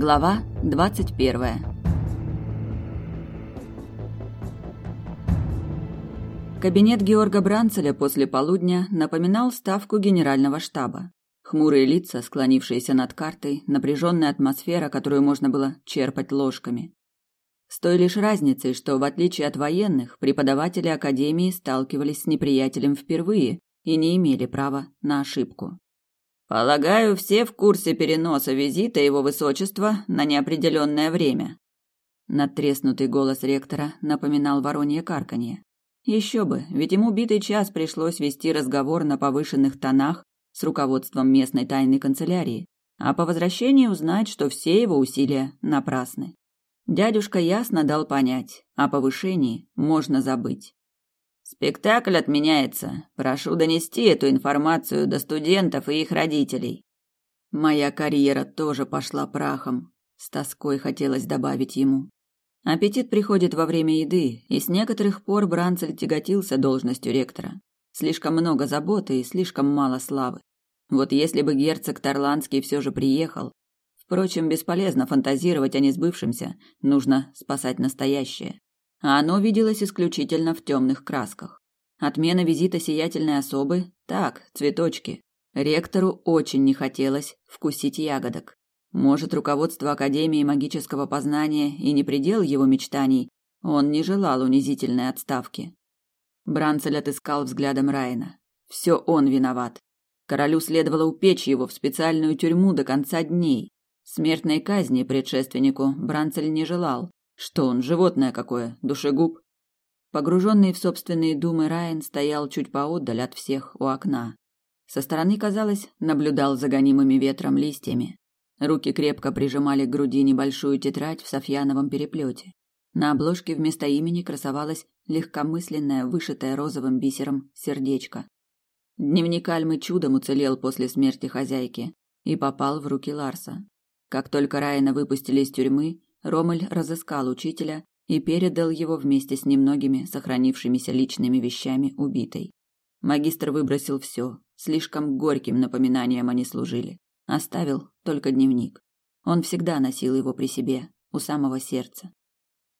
Глава 21. Кабинет Георга Бранцеля после полудня напоминал ставку генерального штаба. Хмурые лица, склонившиеся над картой, напряженная атмосфера, которую можно было черпать ложками. С той лишь разницей, что, в отличие от военных, преподаватели Академии сталкивались с неприятелем впервые и не имели права на ошибку. Полагаю, все в курсе переноса визита его высочества на неопределенное время. Надтреснутый голос ректора напоминал воронье карканье. Еще бы, ведь ему битый час пришлось вести разговор на повышенных тонах с руководством местной тайной канцелярии, а по возвращении узнать, что все его усилия напрасны. Дядюшка ясно дал понять, о повышении можно забыть. Спектакль отменяется. Прошу донести эту информацию до студентов и их родителей. Моя карьера тоже пошла прахом. С тоской хотелось добавить ему. Аппетит приходит во время еды, и с некоторых пор Бранцель тяготился должностью ректора. Слишком много заботы и слишком мало славы. Вот если бы герцог Тарландский все же приехал. Впрочем, бесполезно фантазировать о несбывшемся, нужно спасать настоящее а оно виделось исключительно в темных красках. Отмена визита сиятельной особы – так, цветочки. Ректору очень не хотелось вкусить ягодок. Может, руководство Академии магического познания и не предел его мечтаний, он не желал унизительной отставки. Бранцель отыскал взглядом Райна. Все он виноват. Королю следовало упечь его в специальную тюрьму до конца дней. Смертной казни предшественнику Бранцель не желал, что он, животное какое, душегуб? Погруженный в собственные думы Райан стоял чуть поодаль от всех у окна. Со стороны, казалось, наблюдал за гонимыми ветром листьями. Руки крепко прижимали к груди небольшую тетрадь в софьяновом переплете. На обложке вместо имени красовалось легкомысленное, вышитое розовым бисером сердечко. Дневник Альмы чудом уцелел после смерти хозяйки и попал в руки Ларса. Как только Райана выпустили из тюрьмы, Ромель разыскал учителя и передал его вместе с немногими сохранившимися личными вещами убитой. Магистр выбросил все, слишком горьким напоминанием они служили. Оставил только дневник. Он всегда носил его при себе, у самого сердца.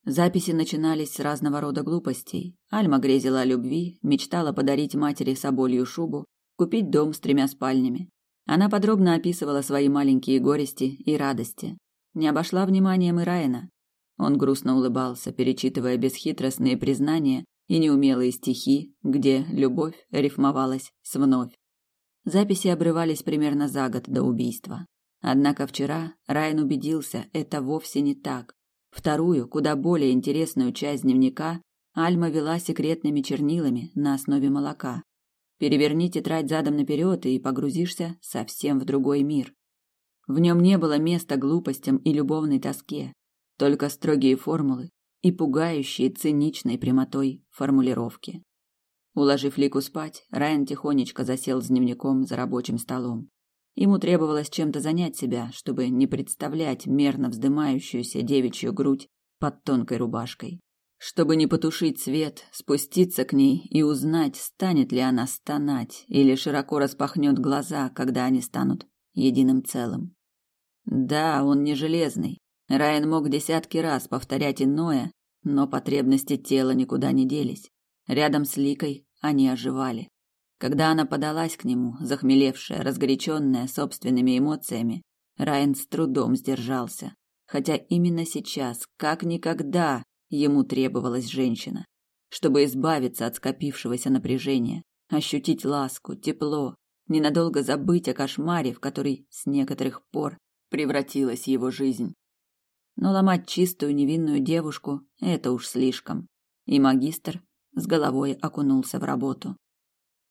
Записи начинались с разного рода глупостей. Альма грезила о любви, мечтала подарить матери соболью шубу, купить дом с тремя спальнями. Она подробно описывала свои маленькие горести и радости, не обошла вниманием и Райана. Он грустно улыбался, перечитывая бесхитростные признания и неумелые стихи, где любовь рифмовалась с вновь. Записи обрывались примерно за год до убийства. Однако вчера Райан убедился, это вовсе не так. Вторую, куда более интересную часть дневника Альма вела секретными чернилами на основе молока. Переверни тетрадь задом наперед и погрузишься совсем в другой мир. В нем не было места глупостям и любовной тоске, только строгие формулы и пугающие циничной прямотой формулировки. Уложив Лику спать, Райан тихонечко засел с дневником за рабочим столом. Ему требовалось чем-то занять себя, чтобы не представлять мерно вздымающуюся девичью грудь под тонкой рубашкой. Чтобы не потушить свет, спуститься к ней и узнать, станет ли она стонать или широко распахнет глаза, когда они станут единым целым. Да, он не железный. Райан мог десятки раз повторять иное, но потребности тела никуда не делись. Рядом с Ликой они оживали. Когда она подалась к нему, захмелевшая, разгоряченная собственными эмоциями, Райан с трудом сдержался, хотя именно сейчас, как никогда, ему требовалась женщина, чтобы избавиться от скопившегося напряжения, ощутить ласку, тепло, ненадолго забыть о кошмаре, в который с некоторых пор превратилась его жизнь. Но ломать чистую невинную девушку – это уж слишком. И магистр с головой окунулся в работу.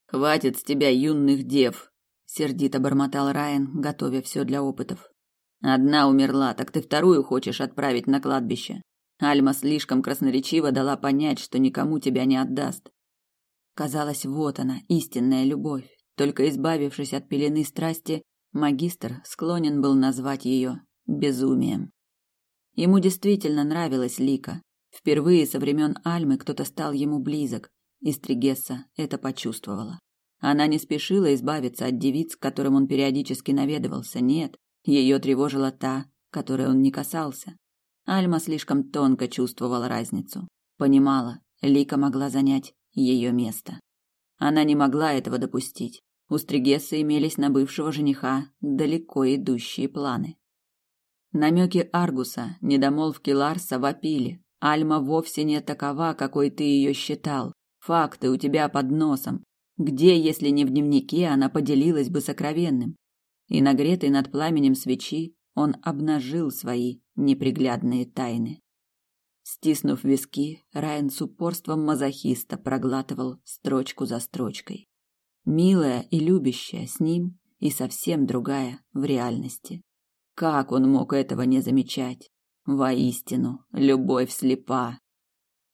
«Хватит с тебя юных дев!» – сердито бормотал Райан, готовя все для опытов. «Одна умерла, так ты вторую хочешь отправить на кладбище. Альма слишком красноречиво дала понять, что никому тебя не отдаст. Казалось, вот она, истинная любовь. Только избавившись от пелены страсти, Магистр склонен был назвать ее безумием. Ему действительно нравилась Лика. Впервые со времен Альмы кто-то стал ему близок, и Стригесса это почувствовала. Она не спешила избавиться от девиц, к которым он периодически наведывался, нет, ее тревожила та, которой он не касался. Альма слишком тонко чувствовала разницу. Понимала, Лика могла занять ее место. Она не могла этого допустить. У Стригесса имелись на бывшего жениха далеко идущие планы. Намеки Аргуса, недомолвки Ларса вопили. Альма вовсе не такова, какой ты ее считал. Факты у тебя под носом. Где, если не в дневнике, она поделилась бы сокровенным? И нагретый над пламенем свечи, он обнажил свои неприглядные тайны. Стиснув виски, Райан с упорством мазохиста проглатывал строчку за строчкой. Милая и любящая с ним, и совсем другая в реальности. Как он мог этого не замечать? Воистину, любовь слепа.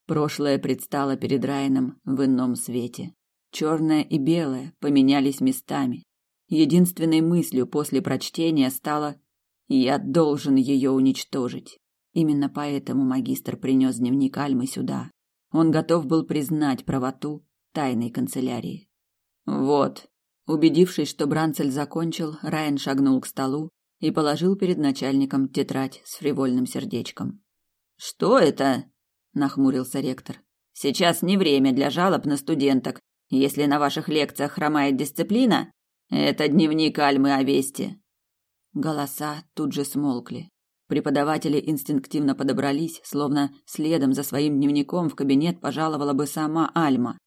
Прошлое предстало перед Райаном в ином свете. Черное и белое поменялись местами. Единственной мыслью после прочтения стало «Я должен ее уничтожить». Именно поэтому магистр принес дневник Альмы сюда. Он готов был признать правоту тайной канцелярии. Вот. Убедившись, что Бранцель закончил, Райан шагнул к столу и положил перед начальником тетрадь с фривольным сердечком. Что это? нахмурился ректор. Сейчас не время для жалоб на студенток. Если на ваших лекциях хромает дисциплина, это дневник Альмы о Весте. Голоса тут же смолкли. Преподаватели инстинктивно подобрались, словно следом за своим дневником в кабинет пожаловала бы сама Альма.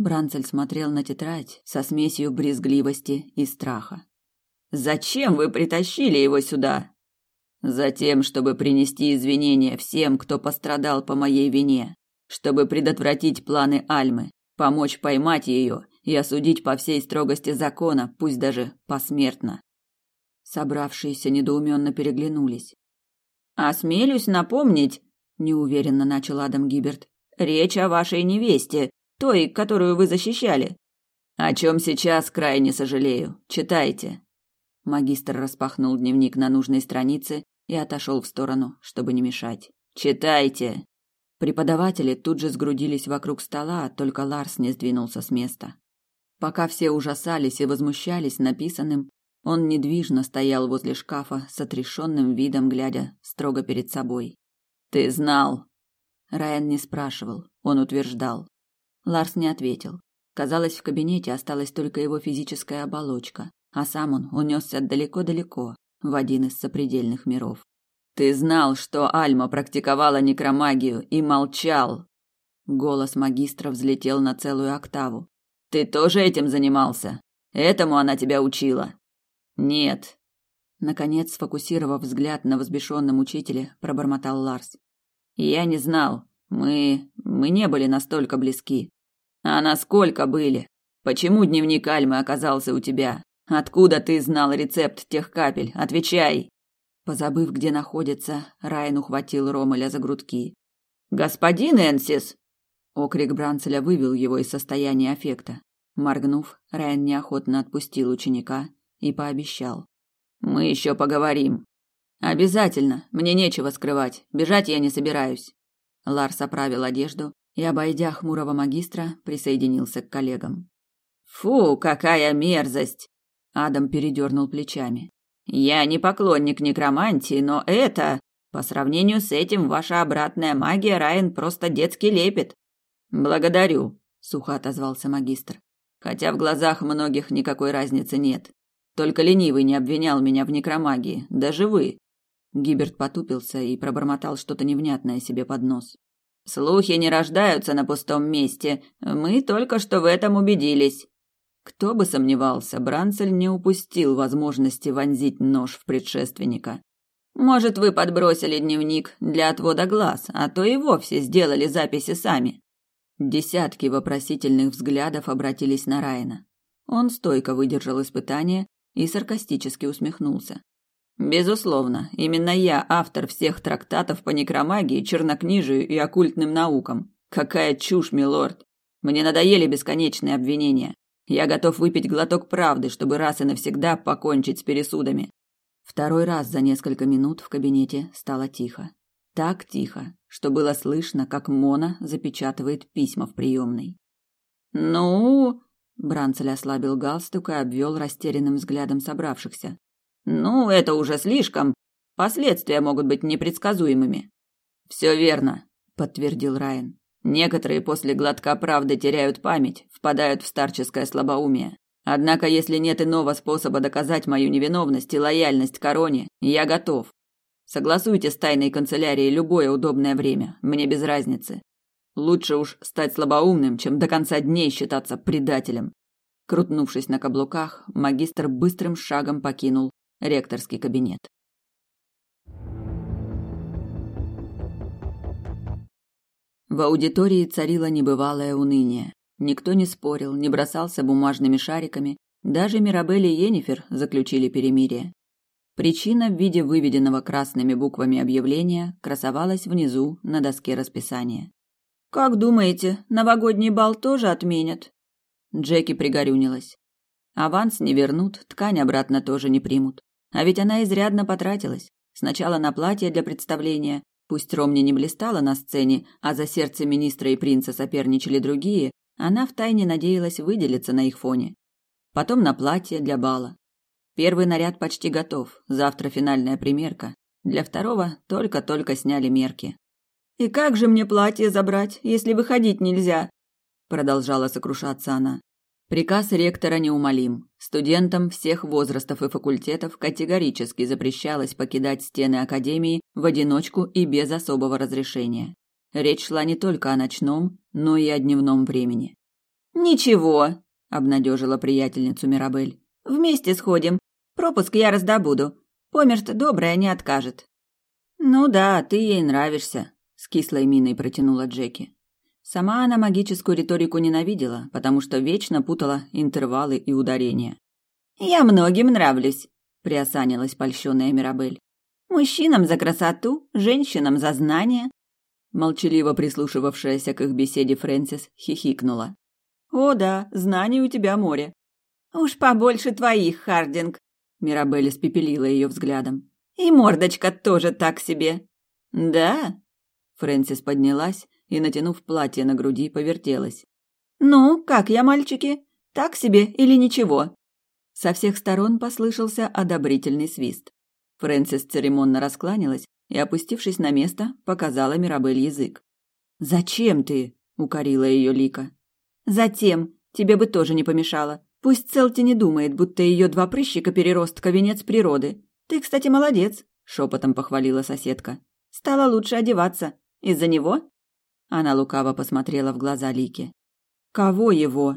Бранцель смотрел на тетрадь со смесью брезгливости и страха. «Зачем вы притащили его сюда?» «Затем, чтобы принести извинения всем, кто пострадал по моей вине, чтобы предотвратить планы Альмы, помочь поймать ее и осудить по всей строгости закона, пусть даже посмертно». Собравшиеся недоуменно переглянулись. Осмелюсь напомнить, неуверенно начал Адам Гиберт. Речь о вашей невесте, той, которую вы защищали. О чем сейчас крайне сожалею. Читайте. Магистр распахнул дневник на нужной странице и отошел в сторону, чтобы не мешать. Читайте. Преподаватели тут же сгрудились вокруг стола, только Ларс не сдвинулся с места. Пока все ужасались и возмущались написанным, он недвижно стоял возле шкафа с отрешенным видом, глядя строго перед собой. «Ты знал!» Райан не спрашивал, он утверждал. Ларс не ответил. Казалось, в кабинете осталась только его физическая оболочка, а сам он унесся далеко-далеко, в один из сопредельных миров. «Ты знал, что Альма практиковала некромагию и молчал!» Голос магистра взлетел на целую октаву. «Ты тоже этим занимался? Этому она тебя учила?» Нет. Наконец, сфокусировав взгляд на возбешенном учителе, пробормотал Ларс. Я не знал. Мы... мы не были настолько близки. А насколько были? Почему дневник Альмы оказался у тебя? Откуда ты знал рецепт тех капель? Отвечай!» Позабыв, где находится, Райан ухватил Ромеля за грудки. «Господин Энсис!» Окрик Бранцеля вывел его из состояния аффекта. Моргнув, Райан неохотно отпустил ученика и пообещал. «Мы еще поговорим». «Обязательно. Мне нечего скрывать. Бежать я не собираюсь». Ларс оправил одежду и, обойдя хмурого магистра, присоединился к коллегам. «Фу, какая мерзость!» Адам передернул плечами. «Я не поклонник некромантии, но это... По сравнению с этим, ваша обратная магия, Райан, просто детский лепет». «Благодарю», — сухо отозвался магистр. «Хотя в глазах многих никакой разницы нет. Только ленивый не обвинял меня в некромагии, даже вы. Гиберт потупился и пробормотал что-то невнятное себе под нос. Слухи не рождаются на пустом месте. Мы только что в этом убедились. Кто бы сомневался, Бранцель не упустил возможности вонзить нож в предшественника. Может, вы подбросили дневник для отвода глаз, а то и вовсе сделали записи сами. Десятки вопросительных взглядов обратились на Райна. Он стойко выдержал испытание и саркастически усмехнулся. Безусловно, именно я автор всех трактатов по некромагии, чернокнижию и оккультным наукам. Какая чушь, милорд. Мне надоели бесконечные обвинения. Я готов выпить глоток правды, чтобы раз и навсегда покончить с пересудами. Второй раз за несколько минут в кабинете стало тихо. Так тихо, что было слышно, как Мона запечатывает письма в приемной. «Ну...» Бранцель ослабил галстук и обвел растерянным взглядом собравшихся. «Ну, это уже слишком. Последствия могут быть непредсказуемыми. Все верно, подтвердил Райан. Некоторые после глотка правды теряют память, впадают в старческое слабоумие. Однако, если нет иного способа доказать мою невиновность и лояльность короне, я готов. Согласуйте с тайной канцелярией любое удобное время, мне без разницы. Лучше уж стать слабоумным, чем до конца дней считаться предателем. Крутнувшись на каблуках, магистр быстрым шагом покинул ректорский кабинет. В аудитории царило небывалое уныние. Никто не спорил, не бросался бумажными шариками, даже Мирабель и Йеннифер заключили перемирие. Причина в виде выведенного красными буквами объявления красовалась внизу на доске расписания. «Как думаете, новогодний бал тоже отменят?» Джеки пригорюнилась. Аванс не вернут, ткань обратно тоже не примут. А ведь она изрядно потратилась. Сначала на платье для представления, пусть Ромни не блистала на сцене, а за сердце министра и принца соперничали другие, она втайне надеялась выделиться на их фоне. Потом на платье для бала. Первый наряд почти готов, завтра финальная примерка. Для второго только-только сняли мерки. «И как же мне платье забрать, если выходить нельзя?» Продолжала сокрушаться она. Приказ ректора неумолим. Студентам всех возрастов и факультетов категорически запрещалось покидать стены академии в одиночку и без особого разрешения. Речь шла не только о ночном, но и о дневном времени. «Ничего», — обнадежила приятельницу Мирабель. «Вместе сходим. Пропуск я раздобуду. Померт добрая не откажет». «Ну да, ты ей нравишься», — с кислой миной протянула Джеки. Сама она магическую риторику ненавидела, потому что вечно путала интервалы и ударения. «Я многим нравлюсь», — приосанилась польщенная Мирабель. «Мужчинам за красоту, женщинам за знания, Молчаливо прислушивавшаяся к их беседе Фрэнсис хихикнула. «О да, знаний у тебя море». «Уж побольше твоих, Хардинг», — Мирабель испепелила ее взглядом. «И мордочка тоже так себе». «Да?» Фрэнсис поднялась и, натянув платье на груди, повертелась. «Ну, как я, мальчики? Так себе или ничего?» Со всех сторон послышался одобрительный свист. Фрэнсис церемонно раскланялась и, опустившись на место, показала Мирабель язык. «Зачем ты?» — укорила ее Лика. «Затем. Тебе бы тоже не помешало. Пусть Целти не думает, будто ее два прыщика переростка венец природы. Ты, кстати, молодец», — шепотом похвалила соседка. «Стала лучше одеваться. Из-за него?» Она лукаво посмотрела в глаза Лики. «Кого его?»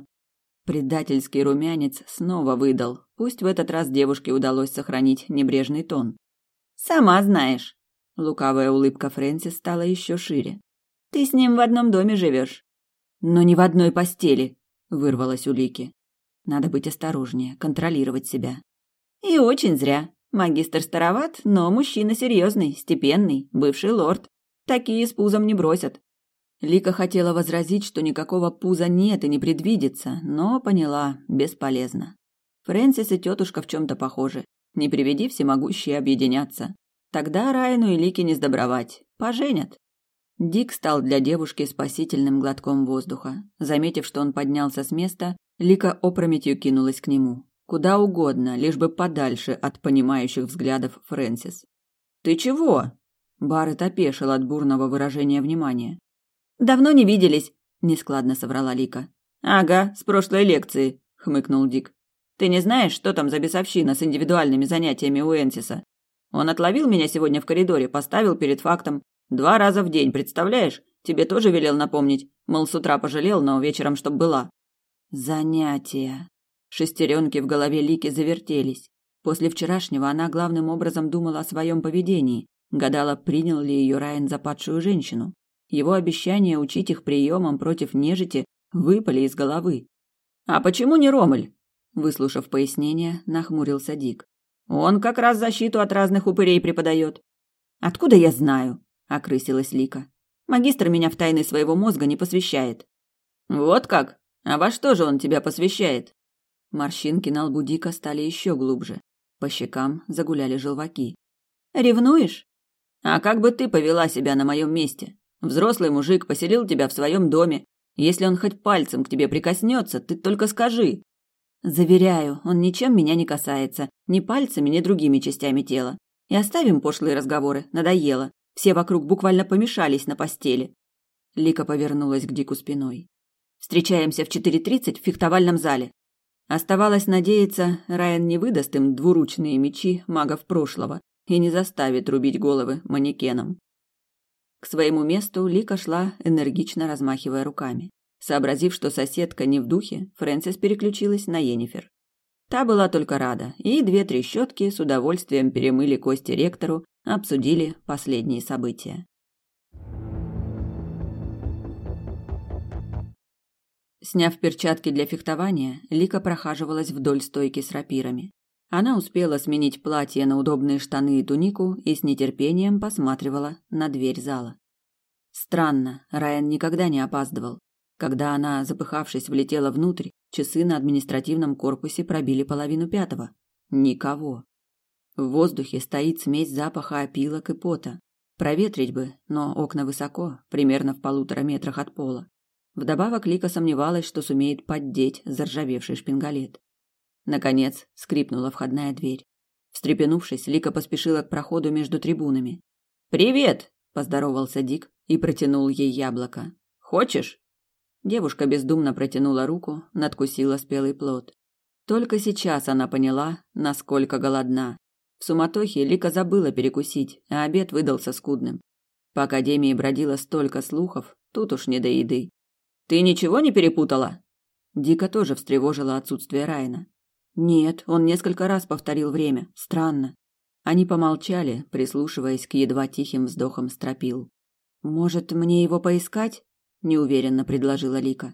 Предательский румянец снова выдал. Пусть в этот раз девушке удалось сохранить небрежный тон. «Сама знаешь», Лукавая улыбка Фрэнсис стала еще шире. «Ты с ним в одном доме живешь». «Но не в одной постели», — вырвалась у Лики. «Надо быть осторожнее, контролировать себя». «И очень зря. Магистр староват, но мужчина серьезный, степенный, бывший лорд. Такие с пузом не бросят». Лика хотела возразить, что никакого пуза нет и не предвидится, но поняла – бесполезно. Фрэнсис и тетушка в чем-то похожи. Не приведи всемогущие объединяться. Тогда Райну и Лике не сдобровать. Поженят. Дик стал для девушки спасительным глотком воздуха. Заметив, что он поднялся с места, Лика опрометью кинулась к нему. Куда угодно, лишь бы подальше от понимающих взглядов Фрэнсис. «Ты чего?» Барретт опешил от бурного выражения внимания. «Давно не виделись», — нескладно соврала Лика. «Ага, с прошлой лекции», — хмыкнул Дик. «Ты не знаешь, что там за бесовщина с индивидуальными занятиями у Энсиса? Он отловил меня сегодня в коридоре, поставил перед фактом. Два раза в день, представляешь? Тебе тоже велел напомнить. Мол, с утра пожалел, но вечером чтоб была. Занятия. Шестеренки в голове Лики завертелись. После вчерашнего она главным образом думала о своем поведении. Гадала, принял ли ее Райан за падшую женщину. Его обещание учить их приемам против нежити выпали из головы. «А почему не Ромель?» Выслушав пояснение, нахмурился Дик. Он как раз защиту от разных упырей преподает. Откуда я знаю? окрысилась Лика. Магистр меня в тайны своего мозга не посвящает. Вот как? А во что же он тебя посвящает? Морщинки на лбу Дика стали еще глубже. По щекам загуляли желваки. Ревнуешь? А как бы ты повела себя на моем месте? Взрослый мужик поселил тебя в своем доме. Если он хоть пальцем к тебе прикоснется, ты только скажи. Заверяю, он ничем меня не касается, ни пальцами, ни другими частями тела. И оставим пошлые разговоры, надоело. Все вокруг буквально помешались на постели. Лика повернулась к Дику спиной. Встречаемся в 4.30 в фехтовальном зале. Оставалось надеяться, Райан не выдаст им двуручные мечи магов прошлого и не заставит рубить головы манекенам. К своему месту Лика шла, энергично размахивая руками. Сообразив, что соседка не в духе, Фрэнсис переключилась на Йеннифер. Та была только рада, и две трещотки с удовольствием перемыли кости ректору, обсудили последние события. Сняв перчатки для фехтования, Лика прохаживалась вдоль стойки с рапирами. Она успела сменить платье на удобные штаны и тунику и с нетерпением посматривала на дверь зала. Странно, Райан никогда не опаздывал. Когда она, запыхавшись, влетела внутрь, часы на административном корпусе пробили половину пятого. Никого. В воздухе стоит смесь запаха опилок и пота. Проветрить бы, но окна высоко, примерно в полутора метрах от пола. Вдобавок Лика сомневалась, что сумеет поддеть заржавевший шпингалет. Наконец скрипнула входная дверь. Встрепенувшись, Лика поспешила к проходу между трибунами. «Привет!» – поздоровался Дик и протянул ей яблоко. «Хочешь?» Девушка бездумно протянула руку, надкусила спелый плод. Только сейчас она поняла, насколько голодна. В суматохе Лика забыла перекусить, а обед выдался скудным. По академии бродило столько слухов, тут уж не до еды. Ты ничего не перепутала? Дика тоже встревожило отсутствие Райна. Нет, он несколько раз повторил время. Странно. Они помолчали, прислушиваясь к едва тихим вздохам стропил. Может, мне его поискать? неуверенно предложила Лика.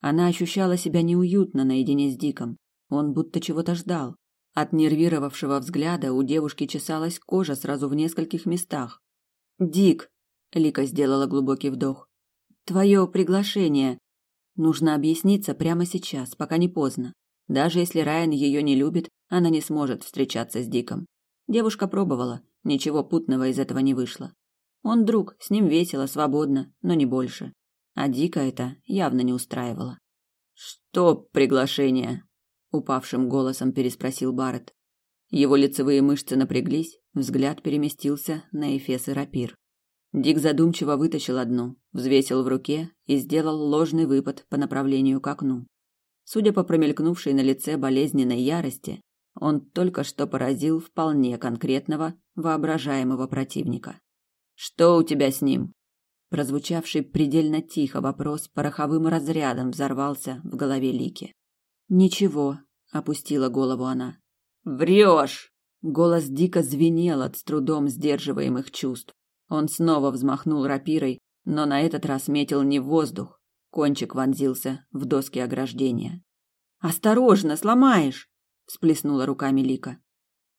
Она ощущала себя неуютно наедине с Диком. Он будто чего-то ждал. От нервировавшего взгляда у девушки чесалась кожа сразу в нескольких местах. Дик, Лика сделала глубокий вдох. Твое приглашение. Нужно объясниться прямо сейчас, пока не поздно. Даже если Райан ее не любит, она не сможет встречаться с Диком. Девушка пробовала, ничего путного из этого не вышло. Он друг, с ним весело, свободно, но не больше. А Дика это явно не устраивало. «Что приглашение?» — упавшим голосом переспросил Барретт. Его лицевые мышцы напряглись, взгляд переместился на Эфес и рапир. Дик задумчиво вытащил одну, взвесил в руке и сделал ложный выпад по направлению к окну. Судя по промелькнувшей на лице болезненной ярости, он только что поразил вполне конкретного воображаемого противника. Что у тебя с ним? Прозвучавший предельно тихо вопрос пороховым разрядом взорвался в голове Лики. Ничего, опустила голову она. Врешь! Голос дико звенел от с трудом сдерживаемых чувств. Он снова взмахнул рапирой, но на этот раз метил не в воздух. Кончик вонзился в доски ограждения. «Осторожно, сломаешь!» – всплеснула руками Лика.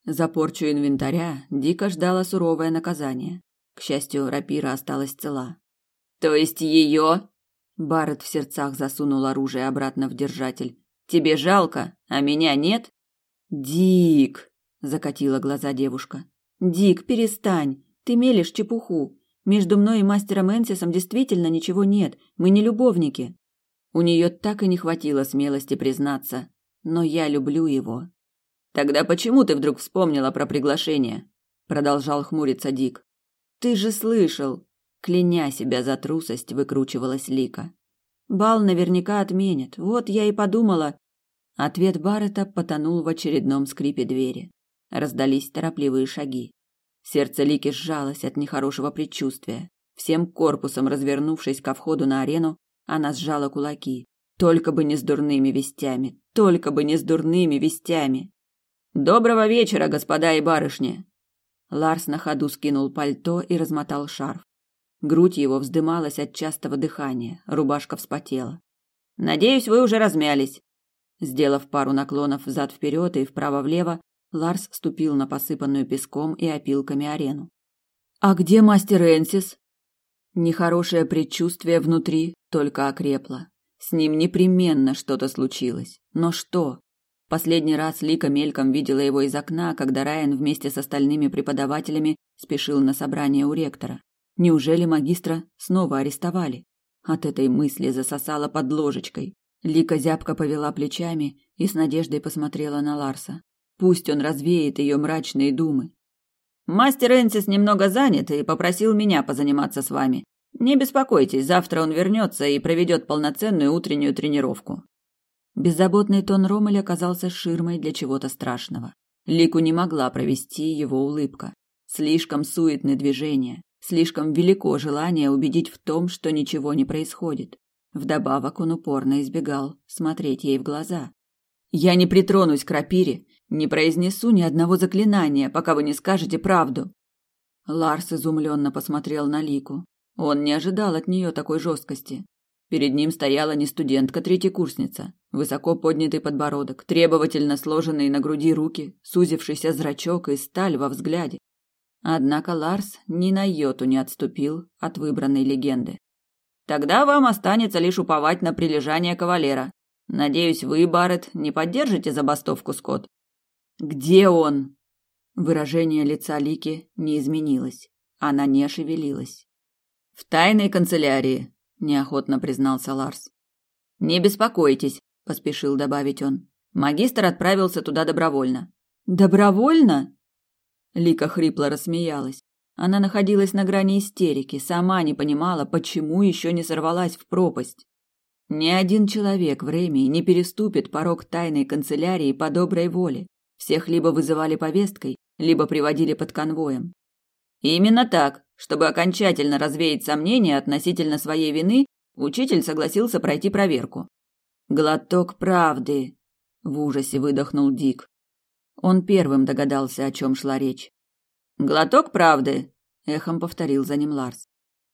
За порчу инвентаря Дика ждала суровое наказание. К счастью, рапира осталась цела. «То есть ее?» Барретт в сердцах засунул оружие обратно в держатель. «Тебе жалко, а меня нет?» «Дик!» – закатила глаза девушка. «Дик, перестань! Ты мелешь чепуху. Между мной и мастером Энсисом действительно ничего нет. Мы не любовники. У нее так и не хватило смелости признаться, но я люблю его. Тогда почему ты вдруг вспомнила про приглашение? продолжал хмуриться Дик. Ты же слышал, кляня себя за трусость, выкручивалась Лика. Бал наверняка отменят. Вот я и подумала. Ответ Баррета потонул в очередном скрипе двери. Раздались торопливые шаги. Сердце Лики сжалось от нехорошего предчувствия. Всем корпусом развернувшись ко входу на арену, она сжала кулаки. Только бы не с дурными вестями, только бы не с дурными вестями. Доброго вечера, господа и барышни. Ларс на ходу скинул пальто и размотал шарф. Грудь его вздымалась от частого дыхания, рубашка вспотела. Надеюсь, вы уже размялись. Сделав пару наклонов взад вперед и вправо влево, Ларс ступил на посыпанную песком и опилками арену. А где мастер Энсис? Нехорошее предчувствие внутри только окрепло. С ним непременно что-то случилось. Но что? Последний раз Лика мельком видела его из окна, когда Райан вместе с остальными преподавателями спешил на собрание у ректора. Неужели магистра снова арестовали? От этой мысли засосала под ложечкой. Лика зябко повела плечами и с надеждой посмотрела на Ларса. Пусть он развеет ее мрачные думы. Мастер Энсис немного занят и попросил меня позаниматься с вами. Не беспокойтесь, завтра он вернется и проведет полноценную утреннюю тренировку. Беззаботный тон Ромеля оказался ширмой для чего-то страшного. Лику не могла провести его улыбка. Слишком суетны движения, слишком велико желание убедить в том, что ничего не происходит. Вдобавок он упорно избегал смотреть ей в глаза. «Я не притронусь к рапире, не произнесу ни одного заклинания, пока вы не скажете правду». Ларс изумленно посмотрел на Лику. Он не ожидал от нее такой жесткости. Перед ним стояла не студентка-третьекурсница. Высоко поднятый подбородок, требовательно сложенные на груди руки, сузившийся зрачок и сталь во взгляде. Однако Ларс ни на йоту не отступил от выбранной легенды. «Тогда вам останется лишь уповать на прилежание кавалера. Надеюсь, вы, Барретт, не поддержите забастовку Скотт?» «Где он?» Выражение лица Лики не изменилось. Она не шевелилась. «В тайной канцелярии», неохотно признался Ларс. Не беспокойтесь, поспешил добавить он. Магистр отправился туда добровольно. Добровольно? Лика хрипло рассмеялась. Она находилась на грани истерики, сама не понимала, почему еще не сорвалась в пропасть. Ни один человек в Ремии не переступит порог тайной канцелярии по доброй воле. Всех либо вызывали повесткой, либо приводили под конвоем. Именно так, чтобы окончательно развеять сомнения относительно своей вины, учитель согласился пройти проверку. Глоток правды, в ужасе выдохнул Дик. Он первым догадался, о чем шла речь. Глоток правды, эхом повторил за ним Ларс.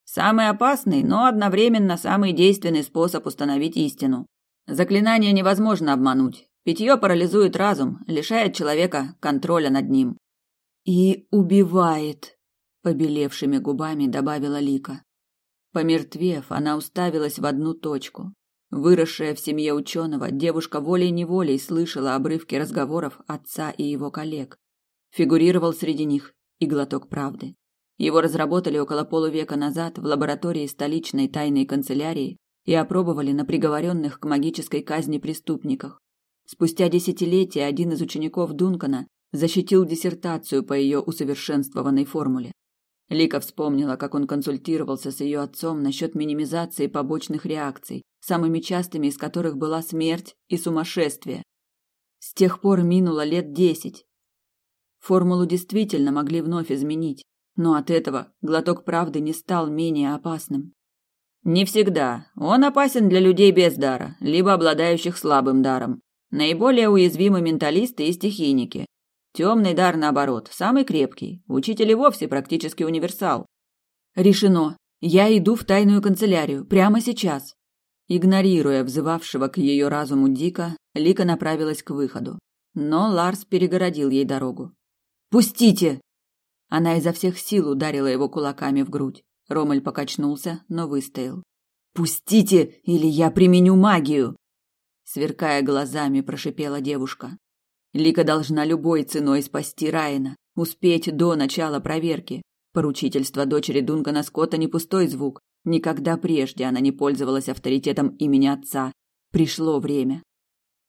Самый опасный, но одновременно самый действенный способ установить истину. Заклинание невозможно обмануть. Питье парализует разум, лишает человека контроля над ним. И убивает, побелевшими губами добавила Лика. Помертвев, она уставилась в одну точку. Выросшая в семье ученого, девушка волей-неволей слышала обрывки разговоров отца и его коллег. Фигурировал среди них и глоток правды. Его разработали около полувека назад в лаборатории столичной тайной канцелярии и опробовали на приговоренных к магической казни преступниках. Спустя десятилетия один из учеников Дункана защитил диссертацию по ее усовершенствованной формуле. Лика вспомнила, как он консультировался с ее отцом насчет минимизации побочных реакций, самыми частыми из которых была смерть и сумасшествие. С тех пор минуло лет десять. Формулу действительно могли вновь изменить, но от этого глоток правды не стал менее опасным. Не всегда. Он опасен для людей без дара, либо обладающих слабым даром. Наиболее уязвимы менталисты и стихийники, Темный дар, наоборот, самый крепкий. Учитель и вовсе практически универсал. Решено. Я иду в тайную канцелярию. Прямо сейчас. Игнорируя взывавшего к ее разуму Дика, Лика направилась к выходу. Но Ларс перегородил ей дорогу. «Пустите!» Она изо всех сил ударила его кулаками в грудь. Ромель покачнулся, но выстоял. «Пустите, или я применю магию!» Сверкая глазами, прошипела девушка. Лика должна любой ценой спасти Райана, успеть до начала проверки. Поручительство дочери Дункана Скотта не пустой звук. Никогда прежде она не пользовалась авторитетом имени отца. Пришло время.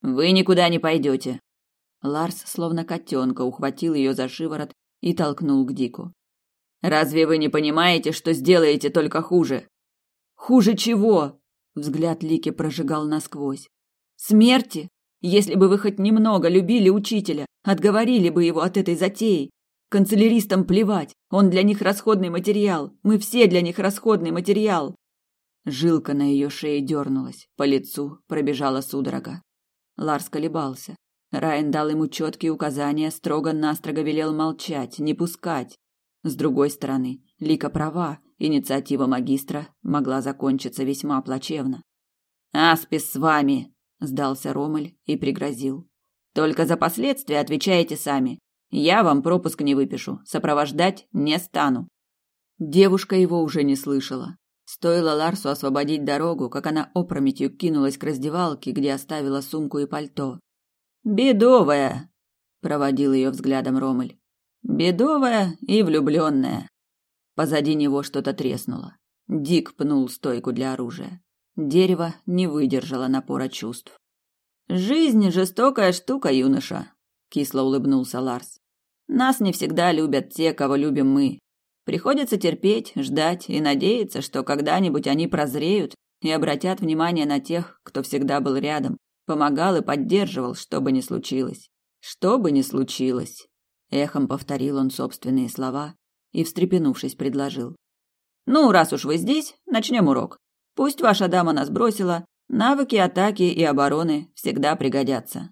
Вы никуда не пойдете. Ларс, словно котенка, ухватил ее за шиворот и толкнул к Дику. Разве вы не понимаете, что сделаете только хуже? Хуже чего? Взгляд Лики прожигал насквозь. Смерти? Если бы вы хоть немного любили учителя, отговорили бы его от этой затеи. Канцеляристам плевать, он для них расходный материал. Мы все для них расходный материал. Жилка на ее шее дернулась, по лицу пробежала судорога. Ларс колебался. Райан дал ему четкие указания, строго-настрого велел молчать, не пускать. С другой стороны, Лика права, инициатива магистра могла закончиться весьма плачевно. «Аспис с вами!» Сдался Ромель и пригрозил. Только за последствия отвечаете сами. Я вам пропуск не выпишу, сопровождать не стану. Девушка его уже не слышала. Стоило Ларсу освободить дорогу, как она опрометью кинулась к раздевалке, где оставила сумку и пальто. Бедовая, проводил ее взглядом Ромель. Бедовая и влюбленная. Позади него что-то треснуло. Дик пнул стойку для оружия. Дерево не выдержало напора чувств. «Жизнь – жестокая штука, юноша», – кисло улыбнулся Ларс. Нас не всегда любят те, кого любим мы. Приходится терпеть, ждать и надеяться, что когда-нибудь они прозреют и обратят внимание на тех, кто всегда был рядом, помогал и поддерживал, что бы ни случилось. Что бы ни случилось. Эхом повторил он собственные слова и, встрепенувшись, предложил. «Ну, раз уж вы здесь, начнем урок. Пусть ваша дама нас бросила, навыки атаки и обороны всегда пригодятся».